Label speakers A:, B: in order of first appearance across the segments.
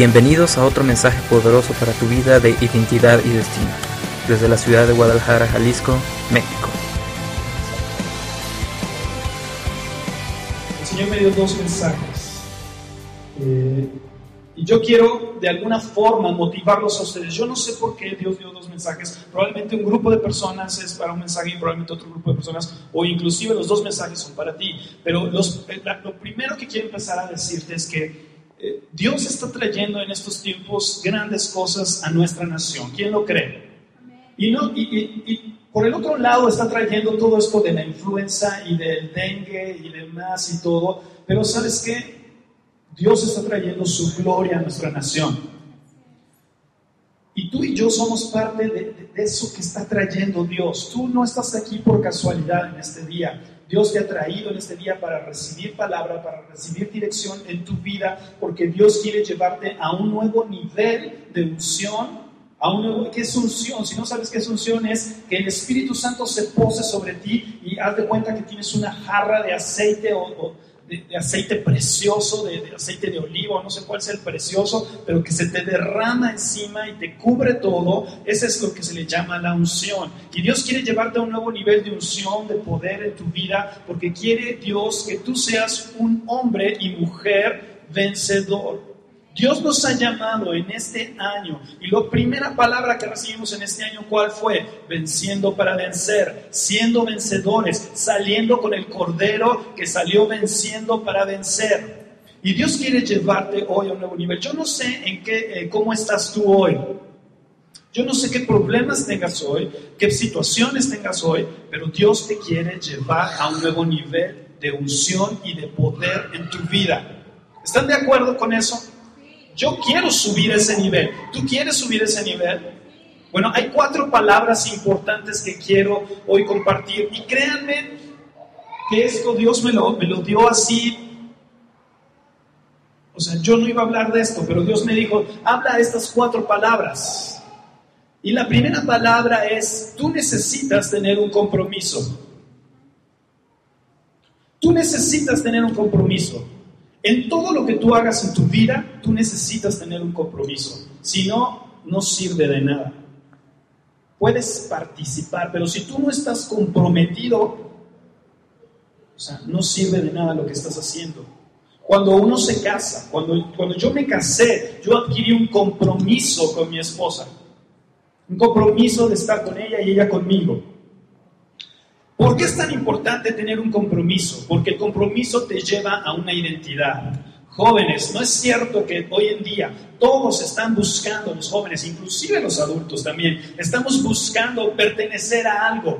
A: Bienvenidos a otro mensaje poderoso para tu vida de identidad y destino, desde la ciudad de Guadalajara, Jalisco, México.
B: El Señor me dio dos mensajes. Eh, y yo quiero de alguna forma motivarlos a ustedes. Yo no sé por qué Dios dio dos mensajes. Probablemente un grupo de personas es para un mensaje y probablemente otro grupo de personas, o inclusive los dos mensajes son para ti. Pero los, eh, lo primero que quiero empezar a decirte es que eh, Dios está trayendo en estos tiempos grandes cosas a nuestra nación. ¿Quién lo cree? Y, no, y, por el otro lado está trayendo todo esto de la influenza y del dengue y demás y todo. Pero ¿sabes qué? Dios está trayendo su gloria a nuestra nación. Y tú y yo somos parte de, eso que está trayendo Dios. Tú no estás aquí por casualidad en este día. Dios te ha traído en este día para recibir palabra, para recibir dirección en tu vida, porque Dios quiere llevarte a un nuevo nivel de unción, a un nuevo, ¿qué es unción? Si no sabes qué es unción, es que el Espíritu Santo se pose sobre ti y haz de cuenta que tienes una jarra de aceite o de, aceite precioso, de, aceite de olivo, no sé cuál es el precioso, pero que se te derrama encima y te cubre todo, ese es lo que se le llama la unción. Y Dios quiere llevarte a un nuevo nivel de unción, de poder en tu vida, porque quiere Dios que tú seas un hombre y mujer vencedor. Dios nos ha llamado en este año y la primera palabra que recibimos en este año, ¿cuál fue? Venciendo para vencer, siendo vencedores, saliendo con el Cordero que salió venciendo para vencer. Y Dios quiere llevarte hoy a un nuevo nivel. Yo no sé en qué, eh, cómo estás tú hoy. Yo no sé qué problemas tengas hoy, qué situaciones tengas hoy, pero Dios te quiere llevar a un nuevo nivel de unción y de poder en tu vida. ¿Están de acuerdo con eso? Yo quiero subir ese nivel. ¿Tú quieres subir ese nivel? Bueno, hay cuatro palabras importantes que quiero hoy compartir. Y créanme que esto Dios me lo, me lo dio así. O sea, yo no iba a hablar de esto, pero Dios me dijo, habla estas cuatro palabras. Y la primera palabra es, tú necesitas tener un compromiso. Tú necesitas tener un compromiso. En todo lo que tú hagas en tu vida, tú necesitas tener un compromiso. Si no, no sirve de nada. Puedes participar, pero si tú no estás comprometido, o sea, no sirve de nada lo que estás haciendo. Cuando uno se casa, cuando, cuando yo me casé, yo adquirí un compromiso con mi esposa. Un compromiso de estar con ella y ella conmigo. ¿Por qué es tan importante tener un compromiso? Porque el compromiso te lleva a una identidad. Jóvenes, no es cierto que hoy en día todos están buscando, los jóvenes, inclusive los adultos también, estamos buscando pertenecer a algo.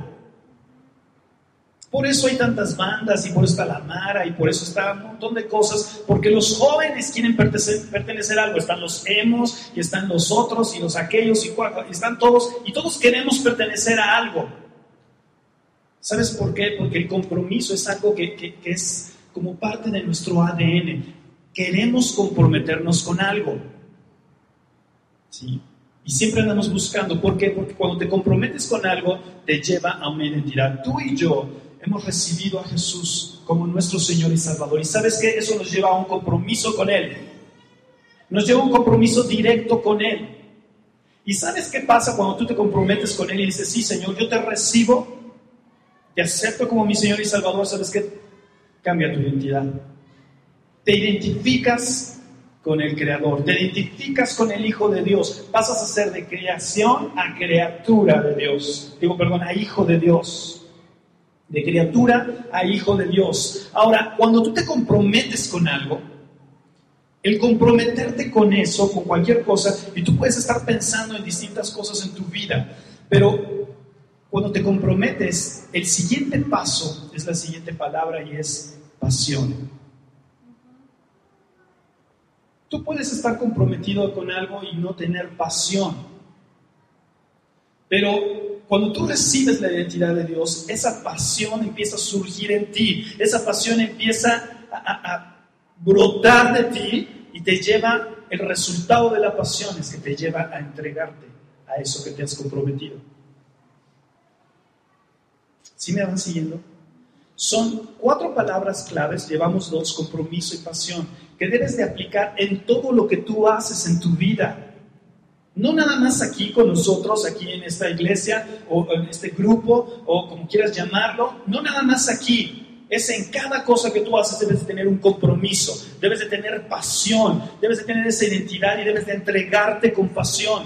B: Por eso hay tantas bandas y por eso está la Mara y por eso está un montón de cosas, porque los jóvenes quieren pertenecer, a algo. Están los hemos y están los otros y los aquellos y, y están todos y todos queremos pertenecer a algo. ¿Sabes por qué? Porque el compromiso es algo que, es como parte de nuestro ADN. Queremos comprometernos con algo. ¿Sí? Y siempre andamos buscando. ¿Por qué? Porque cuando te comprometes con algo, te lleva a una identidad. Tú y yo hemos recibido a Jesús como nuestro Señor y Salvador. ¿Y sabes qué? Eso nos lleva a un compromiso con Él. Nos lleva a un compromiso directo con Él. ¿Y sabes qué pasa cuando tú te comprometes con Él y dices, sí, Señor, yo te recibo te acepto como mi Señor y Salvador, ¿sabes qué? Cambia tu identidad. Te identificas con el Creador, te identificas con el Hijo de Dios, pasas a ser de creación a criatura de Dios. Digo, perdón, a Hijo de Dios. De criatura a Hijo de Dios. Ahora, cuando tú te comprometes con algo, el comprometerte con eso, con cualquier cosa, y tú puedes estar pensando en distintas cosas en tu vida, pero cuando te comprometes, el siguiente paso es la siguiente palabra y es pasión. Tú puedes estar comprometido con algo y no tener pasión. Pero cuando tú recibes la identidad de Dios, esa pasión empieza a surgir en ti. Esa pasión empieza a, brotar de ti y te lleva, el resultado de la pasión es que te lleva a entregarte a eso que te has comprometido. ¿Sí me van siguiendo? Son cuatro palabras claves, llevamos dos, compromiso y pasión, que debes de aplicar en todo lo que tú haces en tu vida. No nada más aquí con nosotros, aquí en esta iglesia o en este grupo o como quieras llamarlo, no nada más aquí, es en cada cosa que tú haces debes de tener un compromiso, debes de tener pasión, debes de tener esa identidad y debes de entregarte con pasión.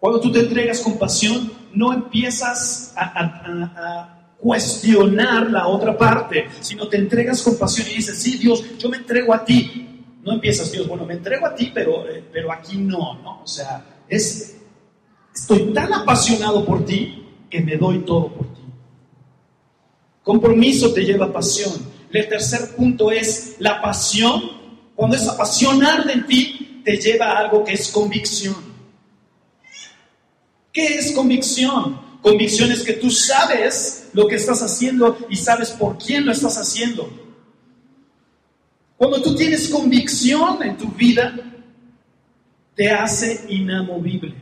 B: Cuando tú te entregas con pasión, no empiezas a, cuestionar la otra parte, sino te entregas con pasión y dices, sí, Dios, yo me entrego a ti. No empiezas, Dios, bueno, me entrego a ti, pero, eh, pero aquí no, ¿no? O sea, es, estoy tan apasionado por ti que me doy todo por ti. Compromiso te lleva a pasión. El tercer punto es la pasión. Cuando esa pasión arde en ti, te lleva a algo que es convicción. ¿Qué es convicción? Convicción es que tú sabes lo que estás haciendo y sabes por quién lo estás haciendo. Cuando tú tienes convicción en tu vida, te hace inamovible.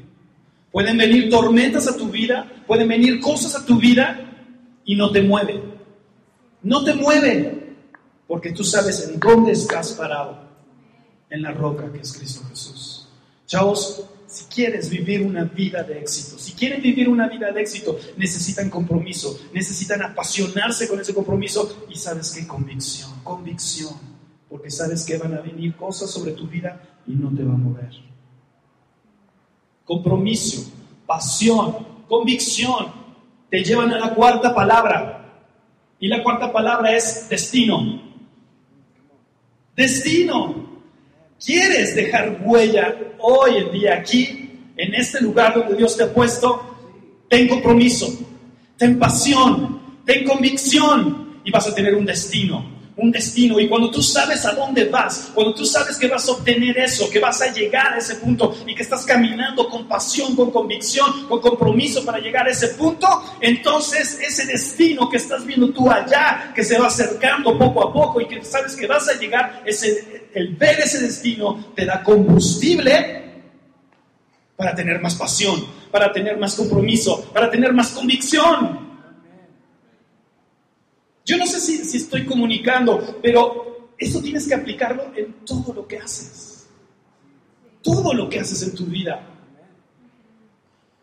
B: Pueden venir tormentas a tu vida, pueden venir cosas a tu vida y no te mueve. No te mueve porque tú sabes en dónde estás parado, en la roca que es Cristo Jesús. Chavos, si quieres vivir una vida de éxito, si quieren vivir una vida de éxito, necesitan compromiso, necesitan apasionarse con ese compromiso y sabes qué convicción, convicción, porque sabes que van a venir cosas sobre tu vida y no te va a mover. Compromiso, pasión, convicción, te llevan a la cuarta palabra. Y la cuarta palabra es destino. Destino. ¿Quieres dejar huella hoy en día aquí, en este lugar donde Dios te ha puesto? Ten compromiso, ten pasión, ten convicción y vas a tener un destino un destino. Y cuando tú sabes a dónde vas, cuando tú sabes que vas a obtener eso, que vas a llegar a ese punto y que estás caminando con pasión, con convicción, con compromiso para llegar a ese punto, entonces ese destino que estás viendo tú allá, que se va acercando poco a poco y que sabes que vas a llegar, ese, el ver ese destino te da combustible para tener más pasión, para tener más compromiso, para tener más convicción. Yo no sé si, estoy comunicando, pero eso tienes que aplicarlo en todo lo que haces. Todo lo que haces en tu vida.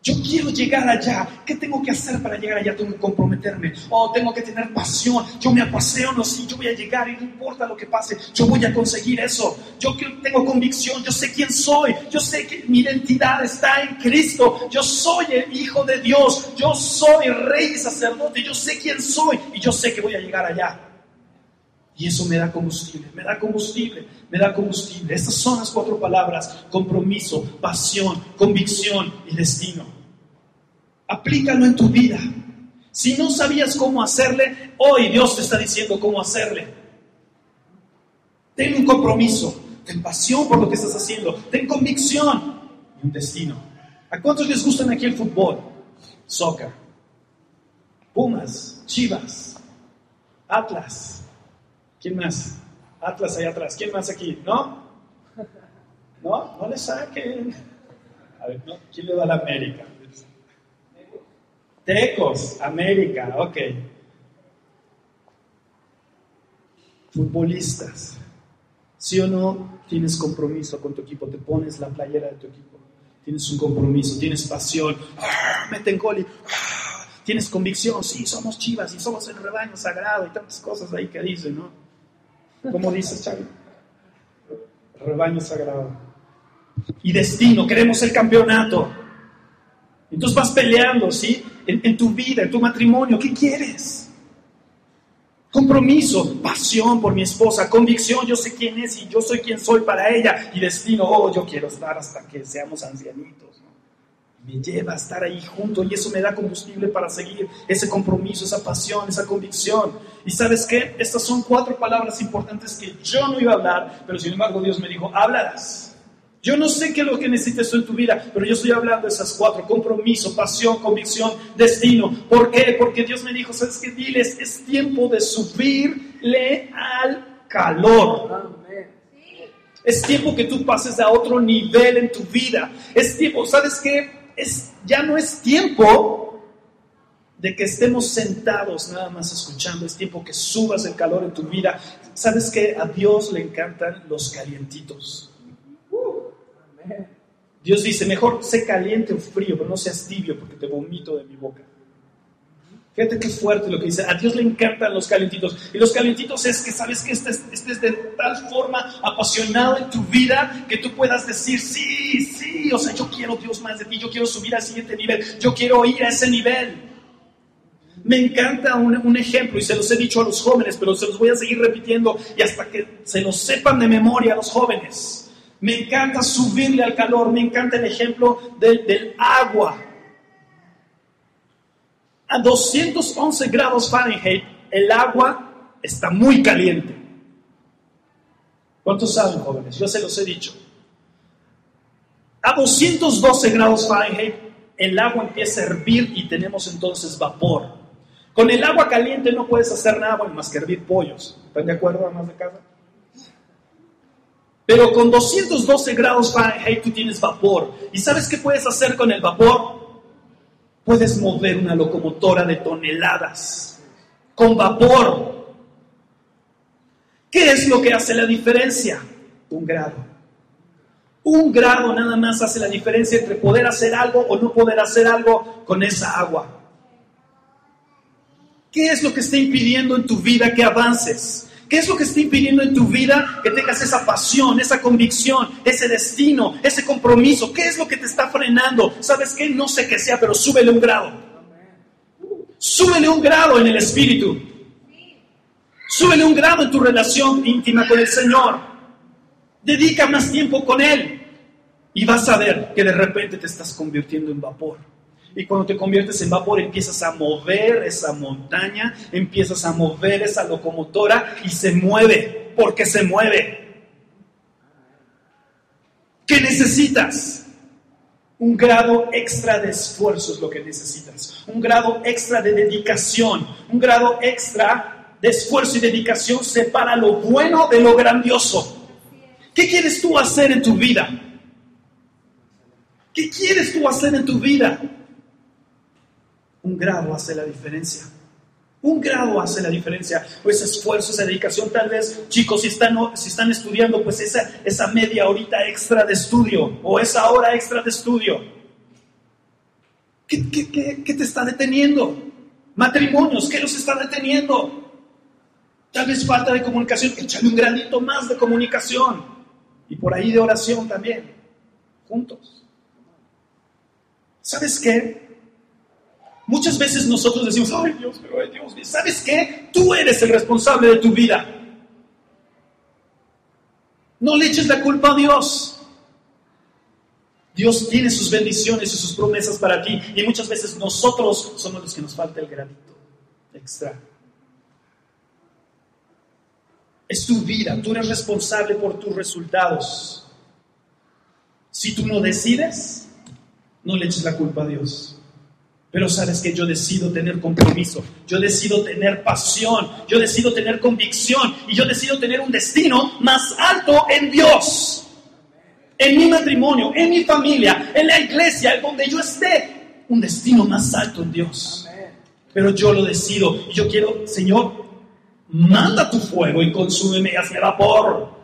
B: Yo quiero llegar allá. ¿Qué tengo que hacer para llegar allá? Tengo que comprometerme. Oh, tengo que tener pasión. Yo me apasiono, sí, yo voy a llegar y no importa lo que pase, yo voy a conseguir eso. Yo tengo convicción, yo sé quién soy. Yo sé que mi identidad está en Cristo. Yo soy el Hijo de Dios. Yo soy rey y sacerdote. Yo sé quién soy y yo sé que voy a llegar allá. Y eso me da combustible, me da combustible, me da combustible. Estas son las cuatro palabras, compromiso, pasión, convicción y destino. Aplícalo en tu vida. Si no sabías cómo hacerle, hoy Dios te está diciendo cómo hacerle. Ten un compromiso, ten pasión por lo que estás haciendo, ten convicción y un destino. ¿A cuántos les gustan aquí el fútbol? Soccer. Pumas, Chivas, Atlas. ¿Quién más? Atlas allá atrás. ¿Quién más aquí? ¿No? ¿No? No le saquen. A ver, ¿no? ¿quién le da a la América? Tecos, América, ok. Futbolistas. ¿Sí o no tienes compromiso con tu equipo? Te pones la playera de tu equipo. Tienes un compromiso, tienes pasión. ¡Ah! Meten gol ¡ah! Tienes convicción. Sí, somos chivas y somos el rebaño sagrado y tantas cosas ahí que dicen, ¿no? ¿Cómo dices, Chavi? Rebaño sagrado. Y destino, queremos el campeonato. Entonces vas peleando, ¿sí? En, en, tu vida, en tu matrimonio, ¿qué quieres? Compromiso, pasión por mi esposa, convicción, yo sé quién es y yo soy quien soy para ella. Y destino, oh, yo quiero estar hasta que seamos ancianitos me lleva a estar ahí junto y eso me da combustible para seguir ese compromiso, esa pasión, esa convicción. Y sabes qué, estas son cuatro palabras importantes que yo no iba a hablar, pero sin embargo Dios me dijo, háblalas. Yo no sé qué es lo que necesitas en tu vida, pero yo estoy hablando de esas cuatro, compromiso, pasión, convicción, destino. ¿Por qué? Porque Dios me dijo, ¿sabes qué? Diles, es tiempo de subirle al calor. Es tiempo que tú pases a otro nivel en tu vida. Es tiempo, ¿sabes qué? Ya no es tiempo de que estemos sentados nada más escuchando, es tiempo que subas el calor en tu vida. ¿Sabes que A Dios le encantan los calientitos. Dios dice, mejor sé caliente o frío, pero no seas tibio porque te vomito de mi boca. Fíjate qué fuerte lo que dice. A Dios le encantan los calentitos. Y los calentitos es que sabes que estés, estés de tal forma apasionado en tu vida que tú puedas decir, sí, sí, o sea, yo quiero Dios más de ti, yo quiero subir al siguiente nivel, yo quiero ir a ese nivel. Me encanta un, un, ejemplo y se los he dicho a los jóvenes, pero se los voy a seguir repitiendo y hasta que se los sepan de memoria a los jóvenes. Me encanta subirle al calor, me encanta el ejemplo del, del agua a 211 grados Fahrenheit, el agua está muy caliente. ¿Cuántos saben, jóvenes? Yo se los he dicho. A 212 grados Fahrenheit, el agua empieza a hervir y tenemos entonces vapor. Con el agua caliente no puedes hacer nada más que hervir pollos. ¿Están de acuerdo, además de casa? Pero con 212 grados Fahrenheit tú tienes vapor. ¿Y sabes qué puedes hacer con el vapor? Puedes mover una locomotora de toneladas con vapor. ¿Qué es lo que hace la diferencia? Un grado. Un grado nada más hace la diferencia entre poder hacer algo o no poder hacer algo con esa agua. ¿Qué es lo que está impidiendo en tu vida que avances? ¿Qué es lo que está impidiendo en tu vida que tengas esa pasión, esa convicción, ese destino, ese compromiso? ¿Qué es lo que te está frenando? ¿Sabes qué? No sé qué sea, pero súbele un grado. Súbele un grado en el espíritu. Súbele un grado en tu relación íntima con el Señor. Dedica más tiempo con Él. Y vas a ver que de repente te estás convirtiendo en vapor. Y cuando te conviertes en vapor empiezas a mover esa montaña, empiezas a mover esa locomotora y se mueve, porque se mueve. ¿Qué necesitas? Un grado extra de esfuerzo es lo que necesitas. Un grado extra de dedicación. Un grado extra de esfuerzo y dedicación separa lo bueno de lo grandioso. ¿Qué quieres tú hacer en tu vida? ¿Qué quieres tú hacer en tu vida? Un grado hace la diferencia. Un grado hace la diferencia. Pues esfuerzo, esa dedicación. Tal vez, chicos, si están, si están estudiando, pues esa, esa media horita extra de estudio o esa hora extra de estudio. ¿Qué, qué te está deteniendo? Matrimonios, ¿qué los está deteniendo? Tal vez falta de comunicación. Échale un granito más de comunicación. Y por ahí de oración también. Juntos. ¿Sabes qué? Muchas veces nosotros decimos, ay Dios, pero ay Dios, ¿sabes qué? Tú eres el responsable de tu vida. No le eches la culpa a Dios. Dios tiene sus bendiciones y sus promesas para ti. Y muchas veces nosotros somos los que nos falta el granito extra. Es tu vida, tú eres responsable por tus resultados. Si tú no decides, no le eches la culpa a Dios. Pero sabes que yo decido tener compromiso, yo decido tener pasión, yo decido tener convicción y yo decido tener un destino más alto en Dios, en mi matrimonio, en mi familia, en la iglesia, en donde yo esté, un destino más alto en Dios. Pero yo lo decido y yo quiero, Señor, manda tu fuego y consúmeme hacia vapor.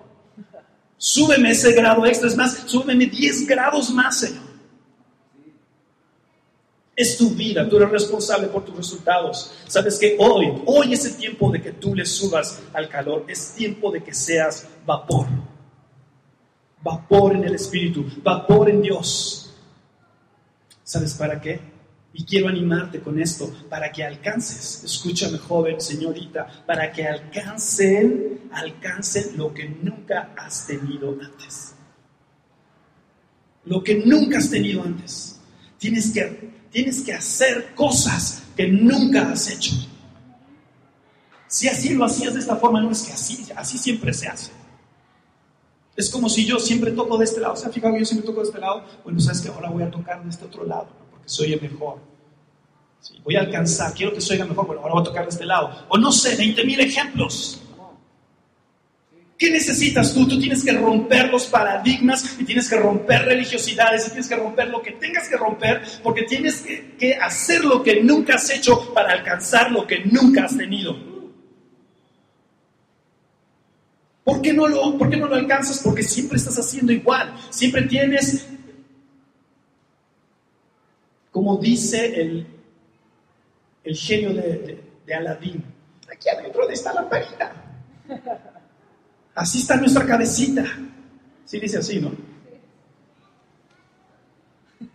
B: Súbeme ese grado extra, es más, súbeme 10 grados más, Señor. Es tu vida, tú eres responsable por tus resultados. Sabes que hoy, hoy es el tiempo de que tú le subas al calor, es tiempo de que seas vapor. Vapor en el Espíritu, vapor en Dios. ¿Sabes para qué? Y quiero animarte con esto, para que alcances, escúchame joven, señorita, para que alcancen, alcancen lo que nunca has tenido antes. Lo que nunca has tenido antes. Tienes que Tienes que hacer cosas que nunca has hecho. Si así lo hacías de esta forma, no es que así, así siempre se hace. Es como si yo siempre toco de este lado. O sea, fíjate, yo siempre toco de este lado. Bueno, sabes que ahora voy a tocar de este otro lado, porque soy el mejor. voy a alcanzar, quiero que soy el mejor. Bueno, ahora voy a tocar de este lado. O no sé, 20 mil ejemplos. ¿Qué necesitas tú? Tú tienes que romper los paradigmas y tienes que romper religiosidades y tienes que romper lo que tengas que romper porque tienes que, hacer lo que nunca has hecho para alcanzar lo que nunca has tenido. ¿Por qué no lo, por no lo alcanzas? Porque siempre estás haciendo igual. Siempre tienes, como dice el, el genio de, de Aladín, aquí adentro de esta lamparita. Así está nuestra cabecita. Sí dice así, ¿no?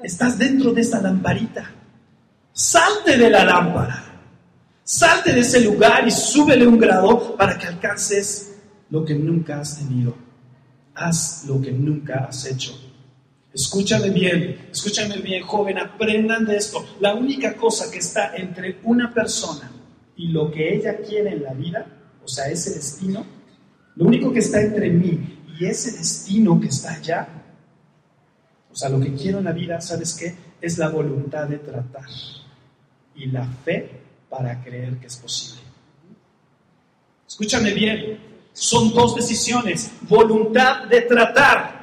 B: Estás dentro de esa lamparita. Salte de la lámpara. Salte de ese lugar y súbele un grado para que alcances lo que nunca has tenido. Haz lo que nunca has hecho. Escúchame bien, escúchame bien, joven, aprendan de esto. La única cosa que está entre una persona y lo que ella quiere en la vida, o sea, ese destino, lo único que está entre mí y ese destino que está allá, o sea, lo que quiero en la vida, ¿sabes qué? Es la voluntad de tratar y la fe para creer que es posible. Escúchame bien, son dos decisiones, voluntad de tratar.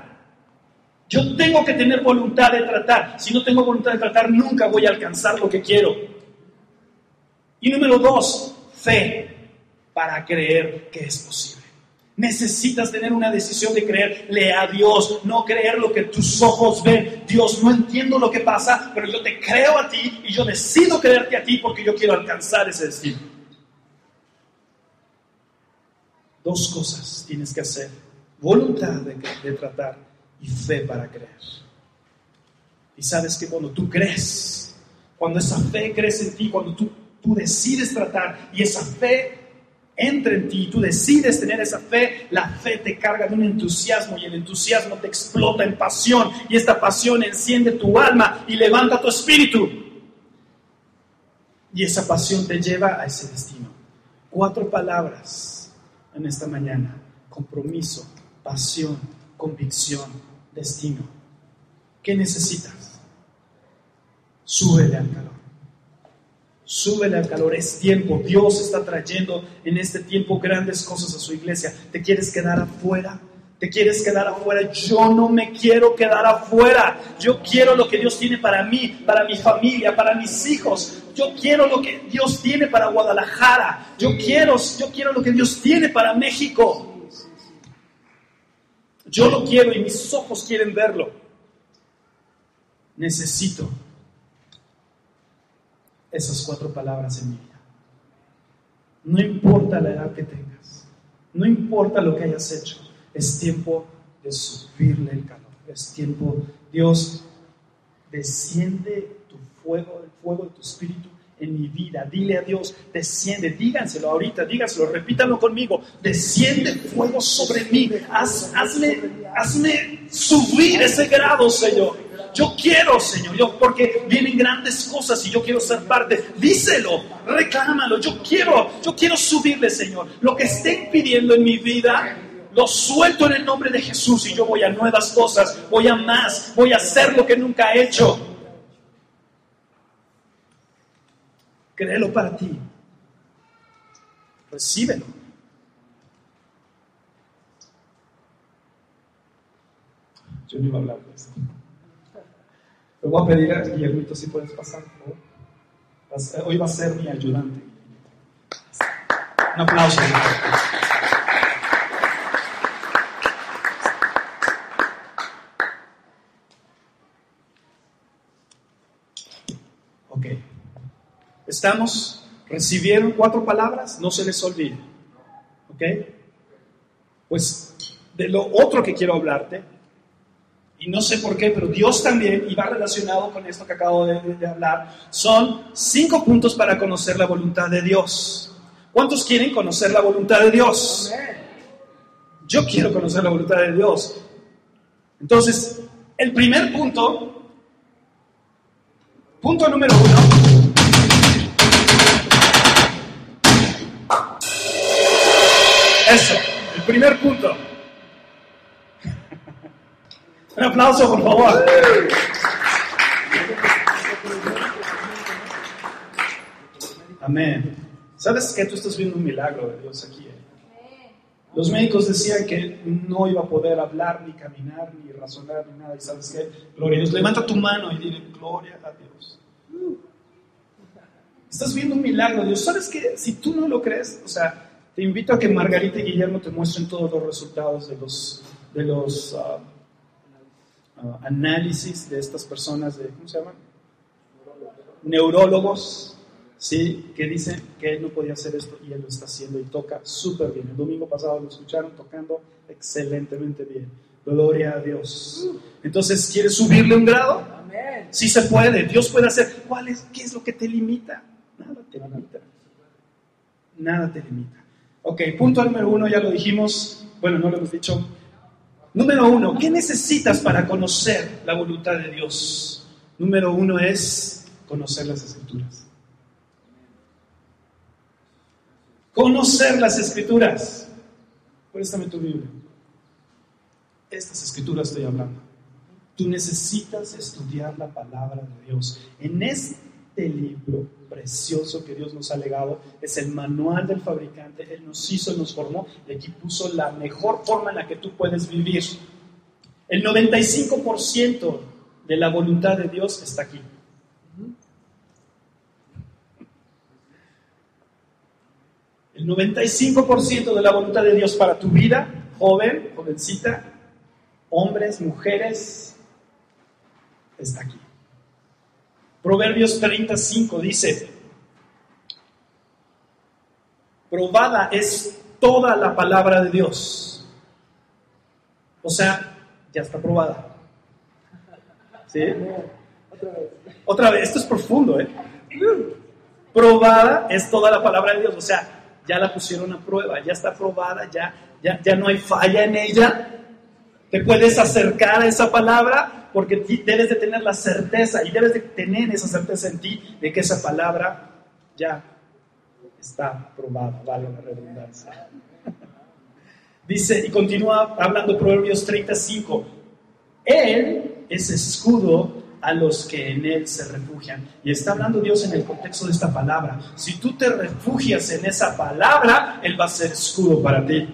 B: Yo tengo que tener voluntad de tratar. Si no tengo voluntad de tratar, nunca voy a alcanzar lo que quiero. Y número dos, fe para creer que es posible. Necesitas tener una decisión de creerle a Dios, no creer lo que tus ojos ven. Dios, no entiendo lo que pasa, pero yo te creo a ti y yo decido creerte a ti porque yo quiero alcanzar ese destino. Dos cosas tienes que hacer. Voluntad de, tratar y fe para creer. Y sabes que cuando tú crees, cuando esa fe crece en ti, cuando tú, tú decides tratar y esa fe entra en ti y tú decides tener esa fe, la fe te carga de un entusiasmo y el entusiasmo te explota en pasión y esta pasión enciende tu alma y levanta tu espíritu. Y esa pasión te lleva a ese destino. Cuatro palabras en esta mañana. Compromiso, pasión, convicción, destino. ¿Qué necesitas? Súbele al calor. Súbele al calor, es tiempo. Dios está trayendo en este tiempo grandes cosas a su iglesia. ¿Te quieres quedar afuera? ¿Te quieres quedar afuera? Yo no me quiero quedar afuera. Yo quiero lo que Dios tiene para mí, para mi familia, para mis hijos. Yo quiero lo que Dios tiene para Guadalajara. Yo quiero, yo quiero lo que Dios tiene para México. Yo lo quiero y mis ojos quieren verlo. Necesito esas cuatro palabras en mi vida. No importa la edad que tengas, no importa lo que hayas hecho, es tiempo de subirle el calor, es tiempo, Dios, desciende tu fuego, el fuego de tu espíritu en mi vida. Dile a Dios, desciende, díganselo ahorita, díganselo, repítalo conmigo, desciende fuego sobre mí, hazme, hazme subir ese grado, Señor. Yo quiero, Señor, yo, porque vienen grandes cosas y yo quiero ser parte. Díselo, reclámalo. Yo quiero, yo quiero subirle, Señor. Lo que esté impidiendo en mi vida, lo suelto en el nombre de Jesús y yo voy a nuevas cosas, voy a más, voy a hacer lo que nunca he hecho. Créelo para ti. Recíbelo. Yo no iba a hablar de esto. Voy a pedir a Guillermito si puedes pasar, por favor. Hoy va a ser mi ayudante. Un aplauso. Ok. Estamos, recibieron cuatro palabras, no se les olvide. ¿Ok? Pues de lo otro que quiero hablarte y no sé por qué, pero Dios también, y va relacionado con esto que acabo de, hablar, son cinco puntos para conocer la voluntad de Dios. ¿Cuántos quieren conocer la voluntad de Dios? Yo quiero conocer la voluntad de Dios. Entonces, el primer punto, punto número uno, eso, el primer punto. Un aplauso, por favor. Amén. ¿Sabes que tú estás viendo un milagro de Dios aquí? Eh? Los médicos decían que no iba a poder hablar, ni caminar, ni razonar, ni nada. ¿Y sabes qué? Gloria a Dios. Levanta tu mano y dile, gloria a Dios. Estás viendo un milagro, Dios. ¿Sabes qué? Si tú no lo crees, o sea, te invito a que Margarita y Guillermo te muestren todos los resultados de los, de los ah, ah, análisis de estas personas, de, ¿cómo se llaman? Neurólogos ¿sí? que dicen que él no podía hacer esto y él lo está haciendo y toca súper bien. El domingo pasado lo escucharon tocando excelentemente bien. Gloria a Dios. Entonces, ¿quieres subirle un grado? Sí se puede, Dios puede hacer. ¿Cuál es, ¿Qué es lo que te limita? Nada te limita. Nada te limita. Ok, punto número uno, ya lo dijimos. Bueno, no lo hemos dicho. Número uno, ¿qué necesitas para conocer la voluntad de Dios? Número uno es conocer las escrituras. Conocer las escrituras. Préstame tu Biblia. Estas escrituras estoy hablando. Tú necesitas estudiar la palabra de Dios. En este libro precioso que Dios nos ha legado es el manual del fabricante. Él nos hizo, nos formó y aquí puso la mejor forma en la que tú puedes vivir. El 95% de la voluntad de Dios está aquí. El 95% de la voluntad de Dios para tu vida, joven, jovencita, hombres, mujeres, está aquí. Proverbios 35 dice, probada es toda la palabra de Dios. O sea, ya está probada. ¿Sí? Otra vez. Otra vez, esto es profundo, ¿eh? Probada es toda la palabra de Dios. O sea, ya la pusieron a prueba, ya está probada, ya, ya, ya no hay falla en ella. Te puedes acercar a esa palabra porque debes de tener la certeza y debes de tener esa certeza en ti de que esa palabra ya está probada, vale la redundancia. Dice, y continúa hablando Proverbios 35, Él es escudo a los que en Él se refugian. Y está hablando Dios en el contexto de esta palabra. Si tú te refugias en esa palabra, Él va a ser escudo para ti.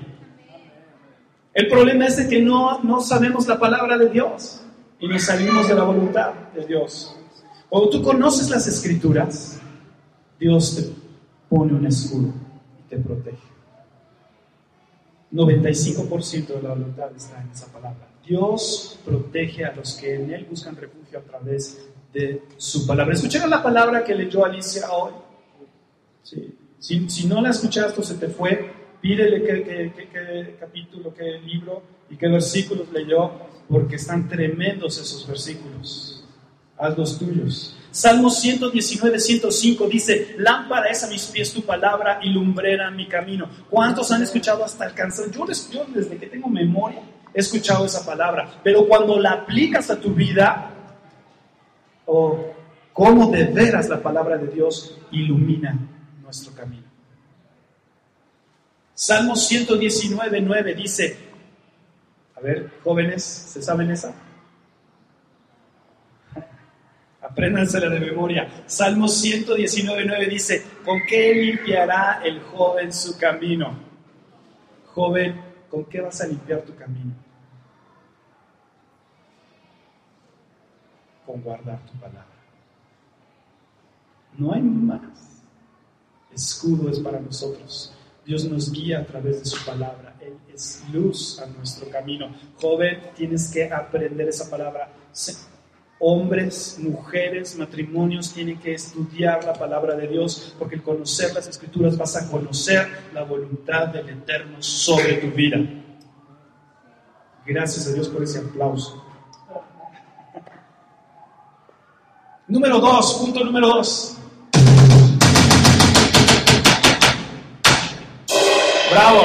B: El problema es de que no, no sabemos la palabra de Dios y nos salimos de la voluntad de Dios. Cuando tú conoces las escrituras, Dios te pone un escudo y te protege. 95% de la voluntad está en esa palabra. Dios protege a los que en Él buscan refugio a través de su palabra. ¿Escucharon la palabra que leyó Alicia hoy? Sí. Si, no la escuchaste o se te fue, pídele qué, capítulo, qué libro y qué versículos leyó, porque están tremendos esos versículos. Haz los tuyos. Salmo 119, 105 dice, lámpara es a mis pies tu palabra y lumbrera mi camino. ¿Cuántos han escuchado hasta cansancio? Yo, yo desde que tengo memoria, he escuchado esa palabra, pero cuando la aplicas a tu vida, o cómo de veras la palabra de Dios ilumina nuestro camino. Salmo 119, 9 dice, ver, jóvenes, ¿se saben esa? Apréndansela de memoria. Salmo 119, 9 dice, ¿con qué limpiará el joven su camino? Joven, ¿con qué vas a limpiar tu camino? con guardar tu palabra. No hay más. Escudo es para nosotros. Dios nos guía a través de su palabra. Él es luz a nuestro camino. Joven, tienes que aprender esa palabra. Hombres, mujeres, matrimonios tienen que estudiar la palabra de Dios porque al conocer las escrituras vas a conocer la voluntad del Eterno sobre tu vida. Gracias a Dios por ese aplauso. Número dos, punto número dos. Bravo.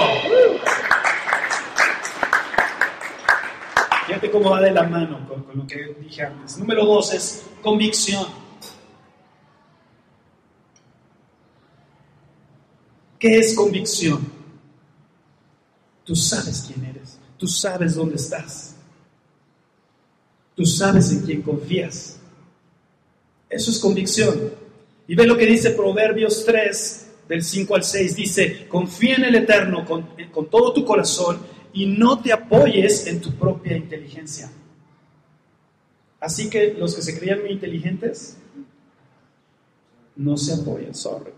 B: Fíjate cómo va de la mano con, con, lo que dije antes. Número dos es convicción. ¿Qué es convicción? Tú sabes quién eres, tú sabes dónde estás, tú sabes en quién confías. Eso es convicción. Y ve lo que dice Proverbios 3, del 5 al 6 dice, confía en el Eterno con, todo tu corazón y no te apoyes en tu propia inteligencia. Así que los que se creían muy inteligentes, no se apoyan, sorry.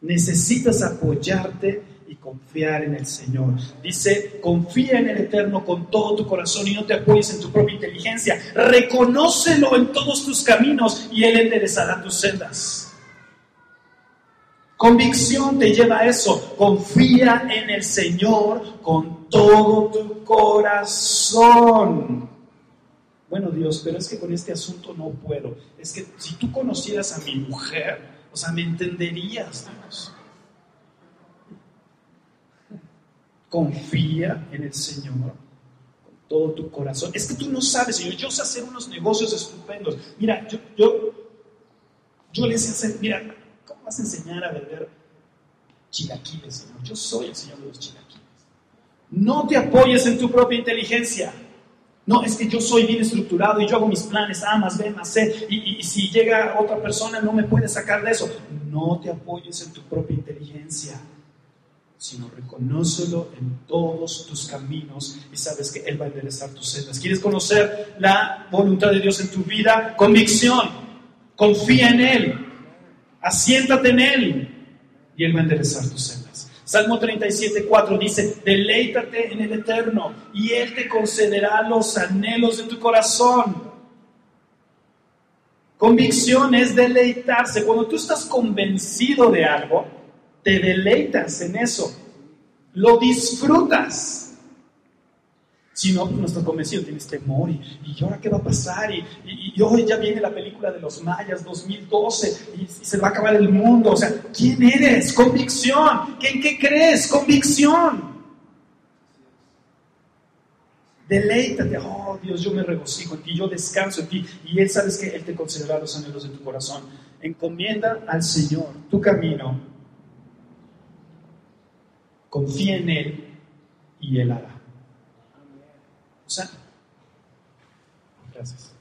B: Necesitas apoyarte y confiar en el Señor. Dice, confía en el Eterno con todo tu corazón y no te apoyes en tu propia inteligencia. Reconócelo en todos tus caminos y Él enderezará tus sendas. Convicción te lleva a eso. Confía en el Señor con todo tu corazón. Bueno, Dios, pero es que con este asunto no puedo. Es que si tú conocieras a mi mujer, o sea, me entenderías, Dios. Confía en el Señor con todo tu corazón. Es que tú no sabes, Señor, yo sé hacer unos negocios estupendos. Mira, yo, yo, yo les hacer, mira, ¿Cómo vas a enseñar a vender chilaquiles, Señor? Yo soy el Señor de los chilaquiles. No te apoyes en tu propia inteligencia. No, es que yo soy bien estructurado y yo hago mis planes A más B más C. Y, y, si llega otra persona no me puede sacar de eso. No te apoyes en tu propia inteligencia, sino reconócelo en todos tus caminos y sabes que Él va a enderezar tus sendas. ¿Quieres conocer la voluntad de Dios en tu vida? Convicción. Confía en Él asiéntate en Él y Él va a enderezar tus sendas. Salmo 37, 4 dice, deleítate en el Eterno y Él te concederá los anhelos de tu corazón. Convicción es deleitarse. Cuando tú estás convencido de algo, te deleitas en eso. Lo disfrutas. Si no, pues no estás convencido, tienes temor. ¿Y, y ahora qué va a pasar? Y, y, hoy ya viene la película de los mayas 2012 y, se va a acabar el mundo. O sea, ¿quién eres? Convicción. ¿En qué crees? Convicción. Deleítate. Oh Dios, yo me regocijo en ti, yo descanso en ti. Y Él sabes que Él te concederá los anhelos de tu corazón. Encomienda al Señor tu camino. Confía en Él y Él hará. Gracias.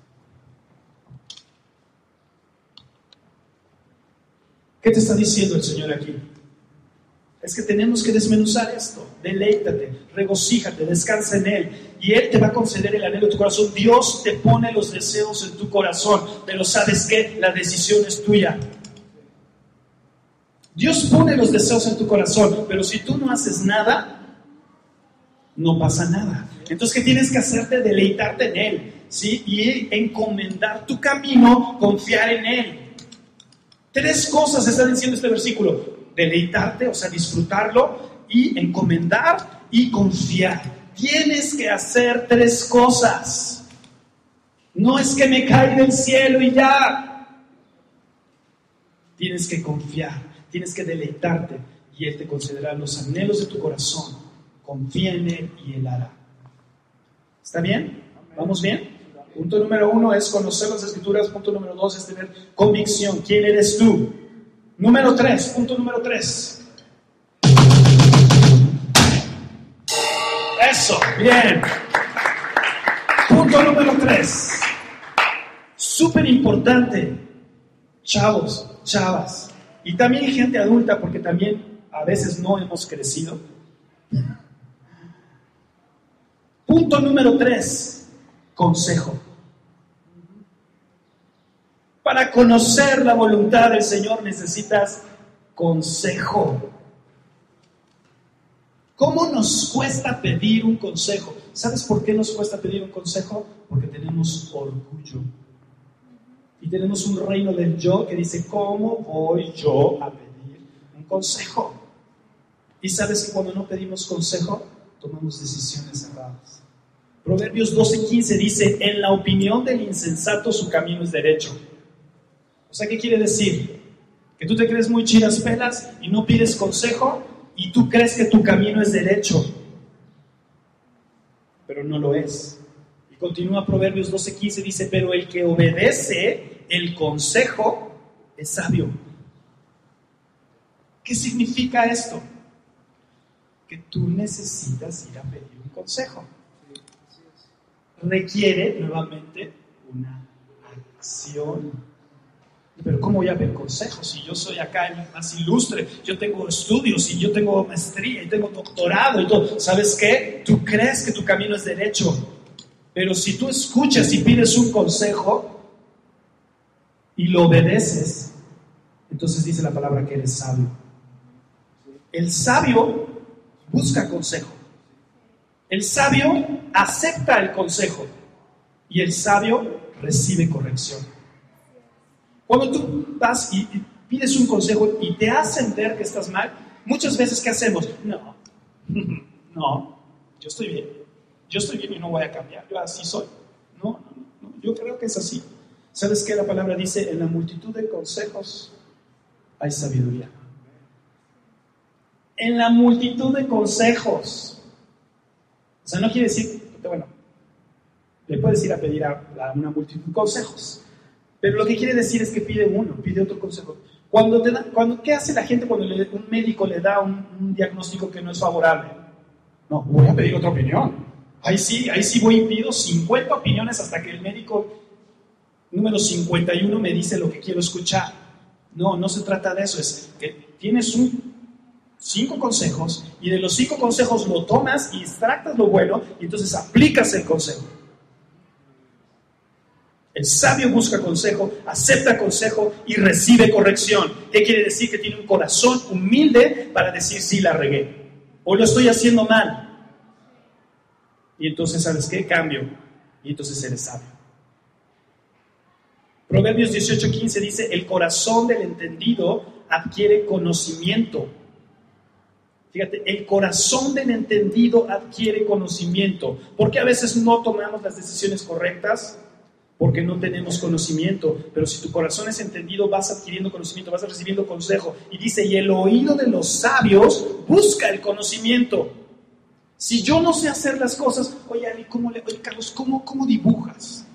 B: ¿Qué te está diciendo el Señor aquí? Es que tenemos que desmenuzar esto. Deleítate, regocíjate, descansa en Él. Y Él te va a conceder el anhelo de tu corazón. Dios te pone los deseos en tu corazón. Pero sabes que la decisión es tuya. Dios pone los deseos en tu corazón. Pero si tú no haces nada, no pasa nada. Entonces, ¿qué tienes que hacerte? Deleitarte en Él, ¿sí? Y encomendar tu camino, confiar en Él. Tres cosas está diciendo este versículo. Deleitarte, o sea, disfrutarlo, y encomendar y confiar. Tienes que hacer tres cosas. No es que me caiga del cielo y ya. Tienes que confiar, tienes que deleitarte y Él te concederá los anhelos de tu corazón. Confía en Él y Él hará. ¿Está bien? ¿Vamos bien? Punto número uno es conocer las escrituras. Punto número dos es tener convicción. ¿Quién eres tú? Número tres. Punto número tres. Eso, bien. Punto número tres. Súper importante. Chavos, chavas. Y también gente adulta, porque también a veces no hemos crecido. Punto número tres, consejo. Para conocer la voluntad del Señor necesitas consejo. ¿Cómo nos cuesta pedir un consejo? ¿Sabes por qué nos cuesta pedir un consejo? Porque tenemos orgullo. Y tenemos un reino del yo que dice, ¿cómo voy yo a pedir un consejo? Y sabes que cuando no pedimos consejo, tomamos decisiones erradas. Proverbios 12:15 dice, en la opinión del insensato su camino es derecho. O sea, ¿qué quiere decir? Que tú te crees muy chidas pelas y no pides consejo y tú crees que tu camino es derecho, pero no lo es. Y continúa Proverbios 12:15, dice, pero el que obedece el consejo es sabio. ¿Qué significa esto? Que tú necesitas ir a pedir un consejo requiere nuevamente una acción. Pero ¿cómo voy a ver consejos si yo soy acá el más ilustre? Yo tengo estudios y yo tengo maestría y tengo doctorado y todo. ¿Sabes qué? Tú crees que tu camino es derecho. Pero si tú escuchas y pides un consejo y lo obedeces, entonces dice la palabra que eres sabio. El sabio busca consejo. El sabio acepta el consejo y el sabio recibe corrección. Cuando tú vas y, pides un consejo y te hacen ver que estás mal, muchas veces ¿qué hacemos? No, no, yo estoy bien, yo estoy bien y no voy a cambiar, así soy. No, no, no, yo creo que es así. ¿Sabes qué la palabra dice? En la multitud de consejos hay sabiduría. En la multitud de consejos. O sea, no quiere decir, bueno, le puedes ir a pedir a, una multitud de consejos. Pero lo que quiere decir es que pide uno, pide otro consejo. Cuando te cuando, ¿Qué hace la gente cuando un médico le da un, diagnóstico que no es favorable? No, voy a pedir otra opinión. Ahí sí, ahí sí voy y pido 50 opiniones hasta que el médico número 51 me dice lo que quiero escuchar. No, no se trata de eso, es que tienes un, cinco consejos y de los cinco consejos lo tomas y extractas lo bueno y entonces aplicas el consejo. El sabio busca consejo, acepta consejo y recibe corrección. ¿Qué quiere decir? Que tiene un corazón humilde para decir sí la regué o lo estoy haciendo mal. Y entonces, ¿sabes qué? Cambio. Y entonces eres sabio. Proverbios 18:15 dice, el corazón del entendido adquiere conocimiento. Fíjate, el corazón del entendido adquiere conocimiento. ¿Por qué a veces no tomamos las decisiones correctas? Porque no tenemos conocimiento. Pero si tu corazón es entendido, vas adquiriendo conocimiento, vas recibiendo consejo. Y dice, y el oído de los sabios busca el conocimiento. Si yo no sé hacer las cosas, oye, ¿cómo le, oye Carlos, ¿cómo, dibujas?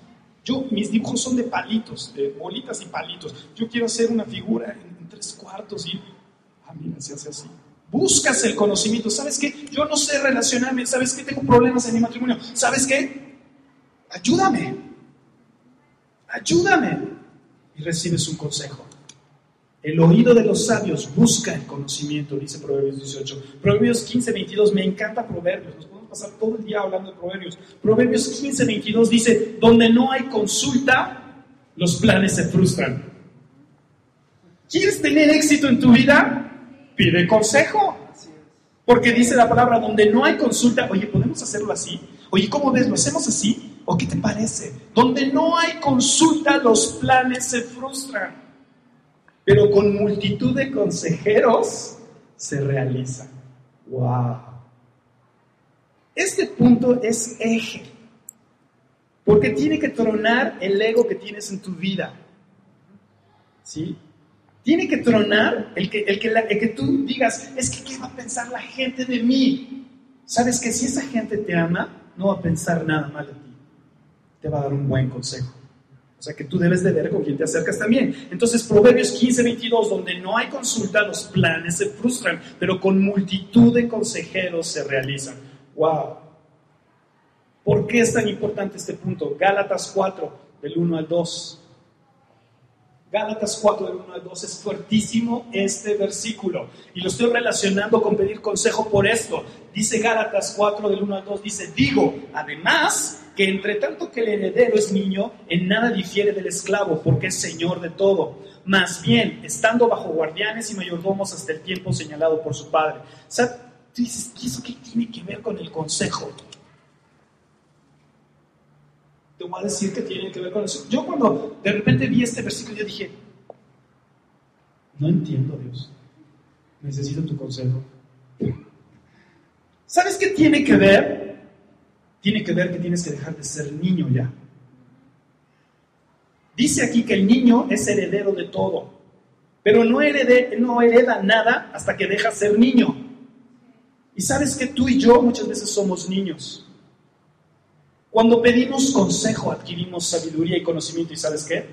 B: Yo, mis dibujos son de palitos, de bolitas y palitos. Yo quiero hacer una figura en, tres cuartos y, ah, mira, hace así buscas el conocimiento. ¿Sabes qué? Yo no sé relacionarme. ¿Sabes qué? Tengo problemas en mi matrimonio. ¿Sabes qué? Ayúdame. Ayúdame. Y recibes un consejo. El oído de los sabios busca el conocimiento, dice Proverbios 18. Proverbios 15, 22, me encanta Proverbios. Nos podemos pasar todo el día hablando de Proverbios. Proverbios 15, 22 dice, donde no hay consulta, los planes se frustran. ¿Quieres tener éxito en tu vida? Pide consejo. Porque dice la palabra, donde no hay consulta, oye, ¿podemos hacerlo así? Oye, ¿cómo ves? ¿Lo hacemos así? ¿O qué te parece? Donde no hay consulta, los planes se frustran. Pero con multitud de consejeros se realizan. ¡Wow! Este punto es eje. Porque tiene que tronar el ego que tienes en tu vida. ¿Sí? Tiene que tronar el que, el que, el que tú digas, es que ¿qué va a pensar la gente de mí? Sabes que si esa gente te ama, no va a pensar nada mal de ti. Te va a dar un buen consejo. O sea que tú debes de ver con quién te acercas también. Entonces, Proverbios 15, 22, donde no hay consulta, los planes se frustran, pero con multitud de consejeros se realizan. ¡Wow! ¿Por qué es tan importante este punto? Gálatas 4, del 1 al 2. Gálatas 4 del 1 al 2 es fuertísimo este versículo y lo estoy relacionando con pedir consejo por esto. Dice Gálatas 4 del 1 al 2, dice, digo, además que entre tanto que el heredero es niño, en nada difiere del esclavo porque es señor de todo. Más bien, estando bajo guardianes y mayordomos hasta el tiempo señalado por su padre. O sea, tú dices, ¿qué eso qué tiene que ver con el consejo? Te voy a decir que tiene que ver con eso. Yo cuando de repente vi este versículo, yo dije, no entiendo Dios, necesito tu consejo. ¿Sabes qué tiene que ver? Tiene que ver que tienes que dejar de ser niño ya. Dice aquí que el niño es heredero de todo, pero no, no hereda nada hasta que deja ser niño. Y sabes que tú y yo muchas veces somos niños. Cuando pedimos consejo, adquirimos sabiduría y conocimiento y ¿sabes qué?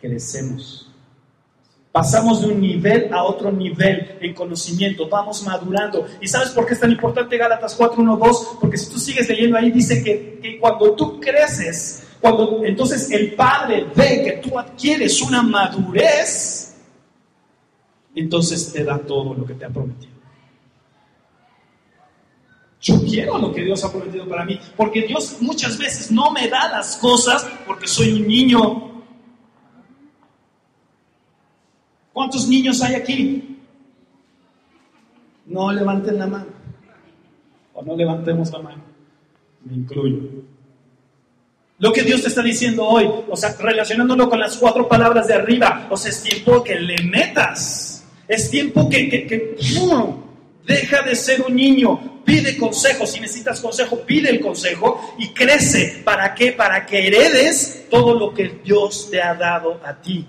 B: Crecemos. Pasamos de un nivel a otro nivel en conocimiento, vamos madurando. ¿Y sabes por qué es tan importante Gálatas 4, 1, 2? Porque si tú sigues leyendo ahí, dice que, que cuando tú creces, Cuando entonces el Padre ve que tú adquieres una madurez, entonces te da todo lo que te ha prometido. Yo quiero lo que Dios ha prometido para mí, porque Dios muchas veces no me da las cosas porque soy un niño. ¿Cuántos niños hay aquí? No levanten la mano. O no levantemos la mano. Me incluyo. Lo que Dios te está diciendo hoy, o sea, relacionándolo con las cuatro palabras de arriba, o sea, es tiempo que le metas. Es tiempo que, que, deja de ser un niño, pide consejo. Si necesitas consejo, pide el consejo y crece. ¿Para qué? Para que heredes todo lo que Dios te ha dado a ti.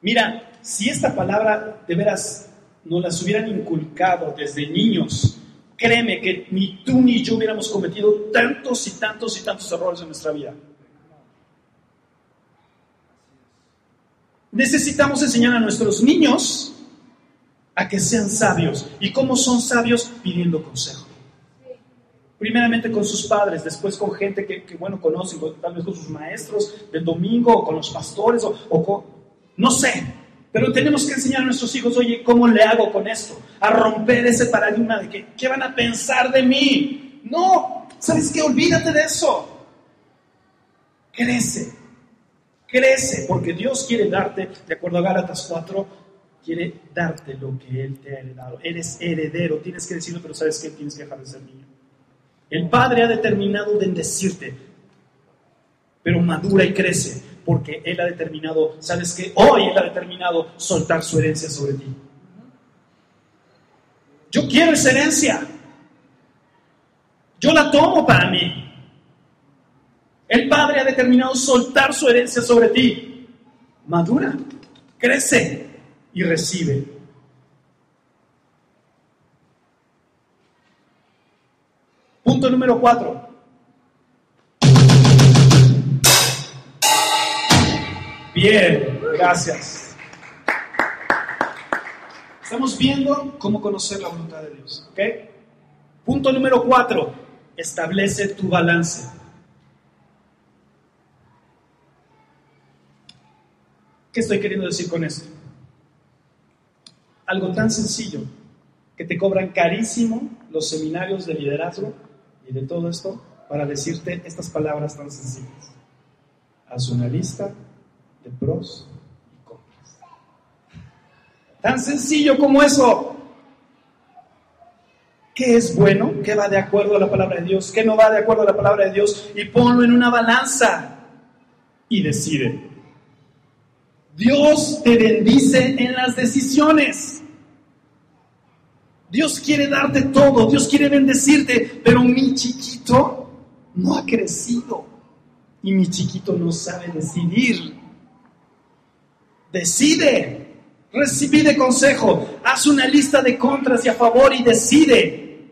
B: Mira, si esta palabra de veras nos las hubieran inculcado desde niños, créeme que ni tú ni yo hubiéramos cometido tantos y tantos y tantos errores en nuestra vida. Necesitamos enseñar a nuestros niños a que sean sabios. ¿Y cómo son sabios? Pidiendo consejo. Primeramente con sus padres, después con gente que, bueno, conocen, tal vez con sus maestros del domingo, o con los pastores, o, con, no sé, pero tenemos que enseñar a nuestros hijos, oye, ¿cómo le hago con esto? A romper ese paradigma de que, ¿qué van a pensar de mí? No, ¿sabes qué? Olvídate de eso. Crece, crece, porque Dios quiere darte, de acuerdo a Gálatas 4, quiere darte lo que Él te ha heredado. Eres heredero, tienes que decirlo, pero ¿sabes qué? Tienes que dejar de ser niño. El Padre ha determinado bendecirte, pero madura y crece porque Él ha determinado, ¿sabes qué? Hoy Él ha determinado soltar su herencia sobre ti. Yo quiero esa herencia. Yo la tomo para mí. El Padre ha determinado soltar su herencia sobre ti. Madura, crece y recibe. Punto número cuatro. Bien, gracias. Estamos viendo cómo conocer la voluntad de Dios. ¿ok? Punto número cuatro, establece tu balance. ¿Qué estoy queriendo decir con esto? Algo tan sencillo que te cobran carísimo los seminarios de liderazgo y de todo esto para decirte estas palabras tan sencillas. Haz una lista de pros y contras. Tan sencillo como eso. ¿Qué es bueno? ¿Qué va de acuerdo a la palabra de Dios? ¿Qué no va de acuerdo a la palabra de Dios? Y ponlo en una balanza y decide. Dios te bendice en las decisiones. Dios quiere darte todo, Dios quiere bendecirte, pero mi chiquito no ha crecido y mi chiquito no sabe decidir. Decide. Recibe consejo. Haz una lista de contras y a favor y decide.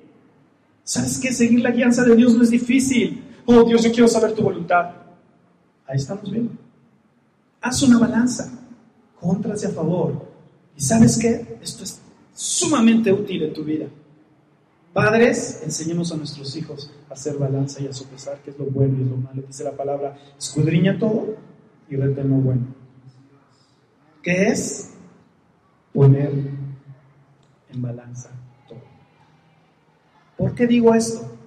B: ¿Sabes qué? Seguir la guianza de Dios no es difícil. Oh Dios, yo quiero saber tu voluntad. Ahí estamos viendo. Haz una balanza. Contras y a favor. ¿Y sabes qué? Esto es sumamente útil en tu vida. Padres, enseñemos a nuestros hijos a hacer balanza y a sopesar qué es lo bueno y lo malo. Dice la palabra, escudriña todo y retén lo bueno que es poner en balanza todo. ¿Por qué digo esto?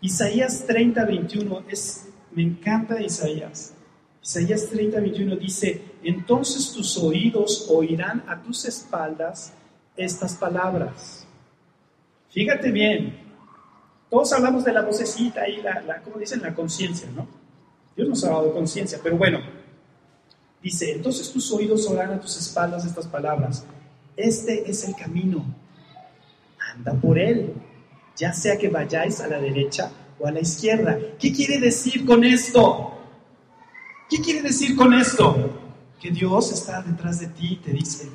B: Isaías 30, 21 es, me encanta Isaías. Isaías 30, 21 dice, entonces tus oídos oirán a tus espaldas estas palabras. Fíjate bien, todos hablamos de la vocecita y la, la como dicen, la conciencia, ¿no? Dios nos ha dado conciencia, pero bueno, Dice, entonces tus oídos oirán a tus espaldas estas palabras. Este es el camino. Anda por él, ya sea que vayáis a la derecha o a la izquierda. ¿Qué quiere decir con esto? ¿Qué quiere decir con esto? Que Dios está detrás de ti y te dice,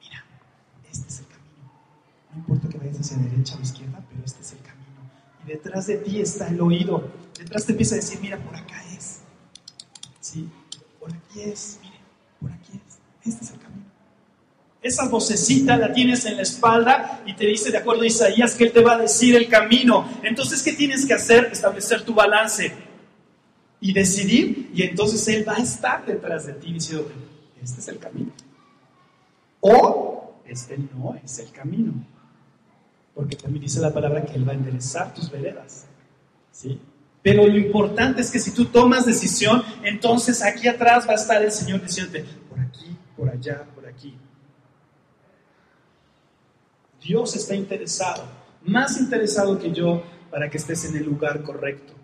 B: mira, este es el camino. No importa que vayas hacia derecha o izquierda, pero este es el camino. Y detrás de ti está el oído. Detrás te empieza a decir, mira, por acá es. ¿Sí? por aquí es, mire, por aquí es, este es el camino. Esa vocecita la tienes en la espalda y te dice, de acuerdo a Isaías, que Él te va a decir el camino. Entonces, ¿qué tienes que hacer? Establecer tu balance. y decidir, y entonces Él va a estar detrás de ti diciendo, este es el camino. O este no es el camino. Porque también dice la palabra que Él va a enderezar tus veredas. ¿Sí? Pero lo importante es que si tú tomas decisión, entonces aquí atrás va a estar el Señor diciéndote, por aquí, por allá, por aquí. Dios está interesado, más interesado que yo, para que estés en el lugar correcto.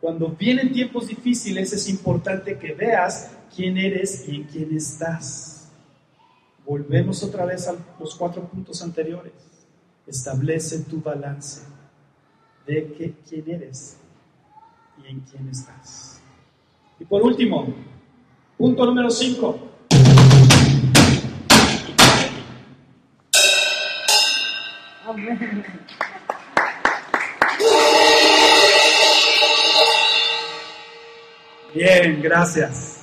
B: Cuando vienen tiempos difíciles es importante que veas quién eres y en quién estás. Volvemos otra vez a los cuatro puntos anteriores. Establece tu balance de quién eres y en quién estás. Y por último, punto número cinco. Bien, gracias.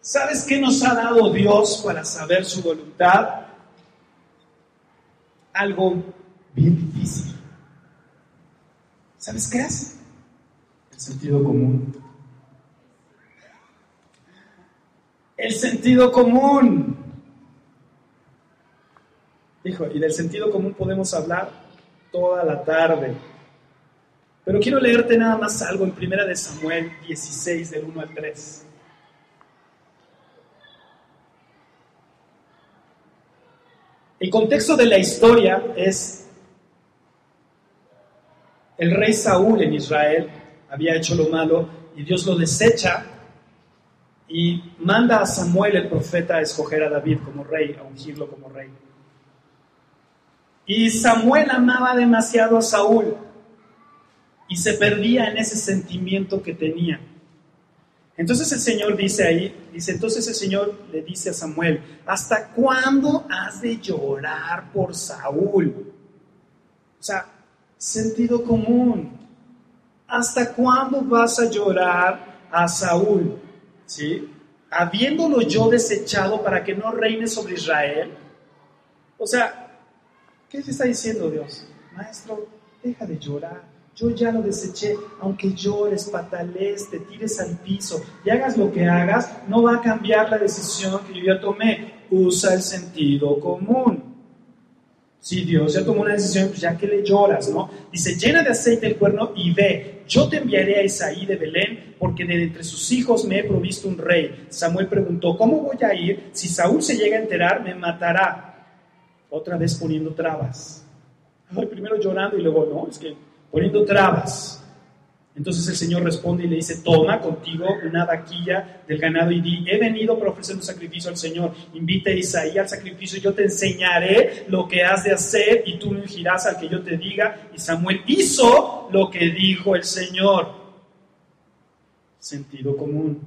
B: ¿Sabes qué nos ha dado Dios para saber su voluntad? Algo bien difícil. ¿Sabes qué es? El sentido común. El sentido común. Hijo, y del sentido común podemos hablar toda la tarde. Pero quiero leerte nada más algo en Primera de Samuel 16, del 1 al 3. El contexto de la historia es el rey Saúl en Israel había hecho lo malo y Dios lo desecha y manda a Samuel el profeta a escoger a David como rey, a ungirlo como rey. Y Samuel amaba demasiado a Saúl y se perdía en ese sentimiento que tenía. Entonces el Señor dice ahí, dice, entonces el Señor le dice a Samuel, ¿hasta cuándo has de llorar por Saúl? O sea, sentido común. ¿Hasta cuándo vas a llorar a Saúl? ¿Sí? Habiéndolo yo desechado para que no reine sobre Israel. O sea, ¿Qué te está diciendo Dios? Maestro, deja de llorar. Yo ya lo deseché, aunque llores, patales, te tires al piso y hagas lo que hagas, no va a cambiar la decisión que yo ya tomé. Usa el sentido común. Si Dios ya tomó una decisión, pues ya que le lloras, ¿no? Dice, llena de aceite el cuerno y ve, yo te enviaré a Isaí de Belén, porque de entre sus hijos me he provisto un rey. Samuel preguntó, ¿cómo voy a ir? Si Saúl se llega a enterar, me matará otra vez poniendo trabas. primero llorando y luego, no, es que poniendo trabas. Entonces el Señor responde y le dice, toma contigo una vaquilla del ganado y di, he venido para ofrecer un sacrificio al Señor, invite a Isaí al sacrificio, yo te enseñaré lo que has de hacer y tú ungirás al que yo te diga. Y Samuel hizo lo que dijo el Señor. Sentido común.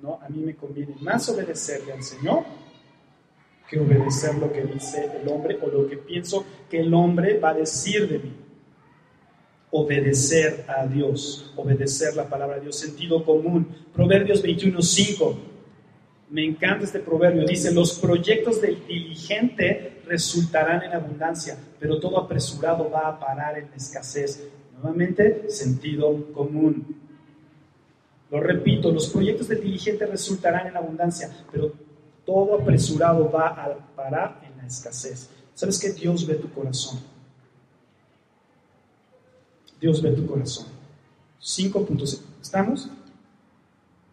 B: No, a mí me conviene más obedecerle al Señor que obedecer lo que dice el hombre o lo que pienso que el hombre va a decir de mí. Obedecer a Dios, obedecer la palabra de Dios, sentido común. Proverbios 21.5. Me encanta este proverbio. Dice, los proyectos del diligente resultarán en abundancia, pero todo apresurado va a parar en escasez. Nuevamente, sentido común. Lo repito, los proyectos del diligente resultarán en abundancia, pero todo apresurado va a parar en la escasez. ¿Sabes que Dios ve tu corazón? Dios ve tu corazón. Cinco puntos. ¿Estamos?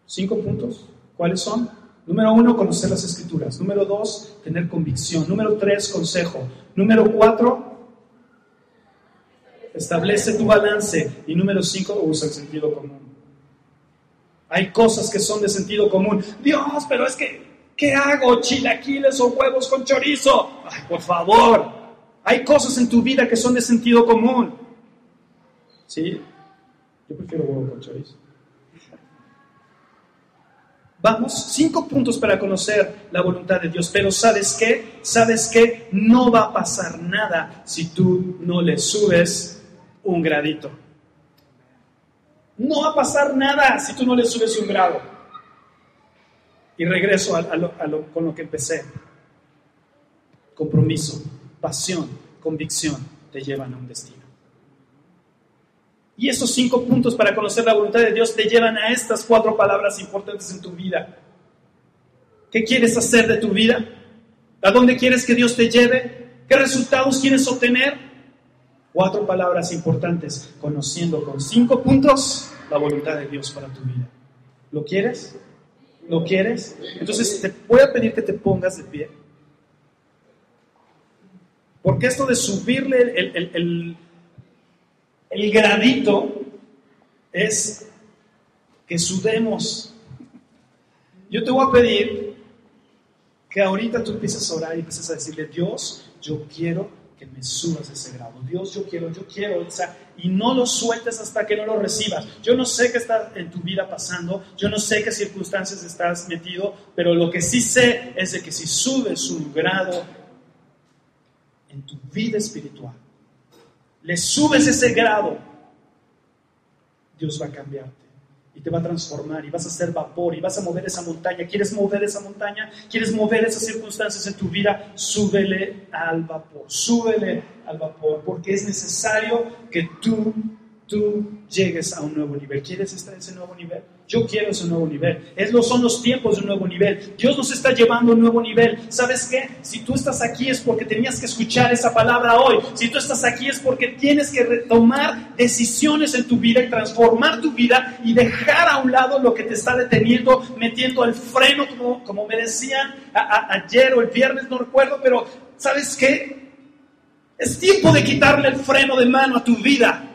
B: Cinco puntos. ¿Cuáles son? Número uno, conocer las escrituras. Número dos, tener convicción. Número tres, consejo. Número cuatro, establece tu balance. Y número cinco, usa el sentido común. Hay cosas que son de sentido común. Dios, pero es que ¿Qué hago? ¿Chilaquiles o huevos con chorizo? Ay, por favor. Hay cosas en tu vida que son de sentido común. ¿Sí? Yo prefiero huevo con chorizo. Vamos, cinco puntos para conocer la voluntad de Dios. Pero ¿sabes qué? ¿Sabes qué? No va a pasar nada si tú no le subes un gradito. No va a pasar nada si tú no le subes un grado. Y regreso a, lo, con lo que empecé. Compromiso, pasión, convicción te llevan a un destino. Y esos cinco puntos para conocer la voluntad de Dios te llevan a estas cuatro palabras importantes en tu vida. ¿Qué quieres hacer de tu vida? ¿A dónde quieres que Dios te lleve? ¿Qué resultados quieres obtener? Cuatro palabras importantes, conociendo con cinco puntos la voluntad de Dios para tu vida. ¿Lo quieres? ¿Lo quieres? Entonces te voy a pedir que te pongas de pie. Porque esto de subirle el, el, gradito es que sudemos. Yo te voy a pedir que ahorita tú empieces a orar y empieces a decirle, Dios, yo quiero que me subas ese grado. Dios, yo quiero, yo quiero. Y no lo sueltes hasta que no lo recibas. Yo no sé qué está en tu vida pasando, yo no sé qué circunstancias estás metido, pero lo que sí sé es de que si subes un grado en tu vida espiritual, le subes ese grado, Dios va a cambiarte y te va a transformar y vas a ser vapor y vas a mover esa montaña. ¿Quieres mover esa montaña? ¿Quieres mover esas circunstancias en tu vida? Súbele al vapor, súbele al vapor, porque es necesario que tú, tú llegues a un nuevo nivel. ¿Quieres estar en ese nuevo nivel? Yo quiero ese nuevo nivel. Es lo, son los tiempos de un nuevo nivel. Dios nos está llevando a un nuevo nivel. ¿Sabes qué? Si tú estás aquí es porque tenías que escuchar esa palabra hoy. Si tú estás aquí es porque tienes que retomar decisiones en tu vida y transformar tu vida y dejar a un lado lo que te está deteniendo, metiendo el freno, como, como me decían ayer o el viernes, no recuerdo, pero ¿sabes qué? Es tiempo de quitarle el freno de mano a tu vida.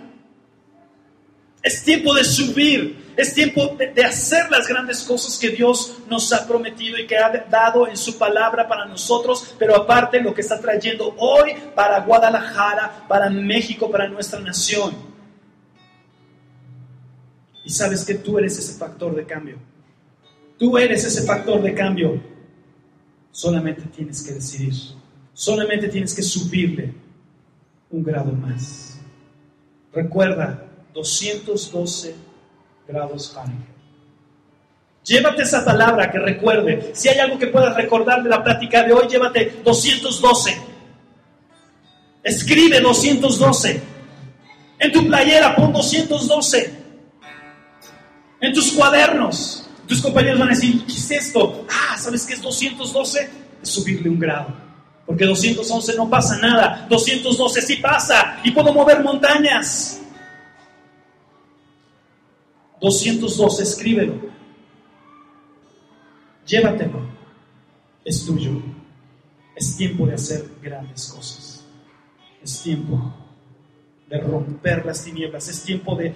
B: Es tiempo de subir. Es tiempo de, hacer las grandes cosas que Dios nos ha prometido y que ha dado en su palabra para nosotros, pero aparte lo que está trayendo hoy para Guadalajara, para México, para nuestra nación. Y sabes que tú eres ese factor de cambio. Tú eres ese factor de cambio. Solamente tienes que decidir. Solamente tienes que subirle un grado más. Recuerda, 212 grados Fahrenheit. Llévate esa palabra que recuerde. Si hay algo que puedas recordar de la plática de hoy, llévate 212. Escribe 212. En tu playera pon 212. En tus cuadernos. Tus compañeros van a decir, ¿qué es esto? Ah, ¿sabes qué es 212? Es subirle un grado. Porque 211 no pasa nada. 212 sí pasa. Y puedo mover montañas. 202, escríbelo. Llévatelo. Es tuyo. Es tiempo de hacer grandes cosas. Es tiempo de romper las tinieblas. Es tiempo de,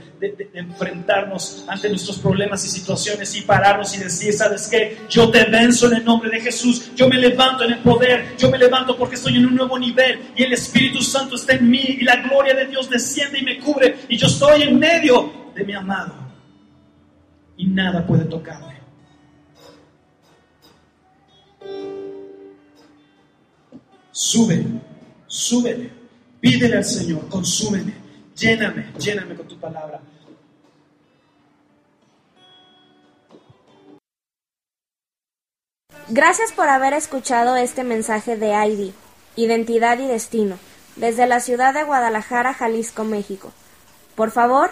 B: enfrentarnos ante nuestros problemas y situaciones y pararnos y decir, ¿sabes qué? Yo te venzo en el nombre de Jesús. Yo me levanto en el poder. Yo me levanto porque estoy en un nuevo nivel y el Espíritu Santo está en mí y la gloria de Dios desciende y me cubre y yo estoy en medio de mi amado y nada puede tocarle. Súbele, súbele, pídele al Señor, consúmeme, lléname, lléname con tu palabra.
C: Gracias por haber escuchado este mensaje de ID, Identidad y Destino, desde la ciudad de Guadalajara, Jalisco, México. Por favor,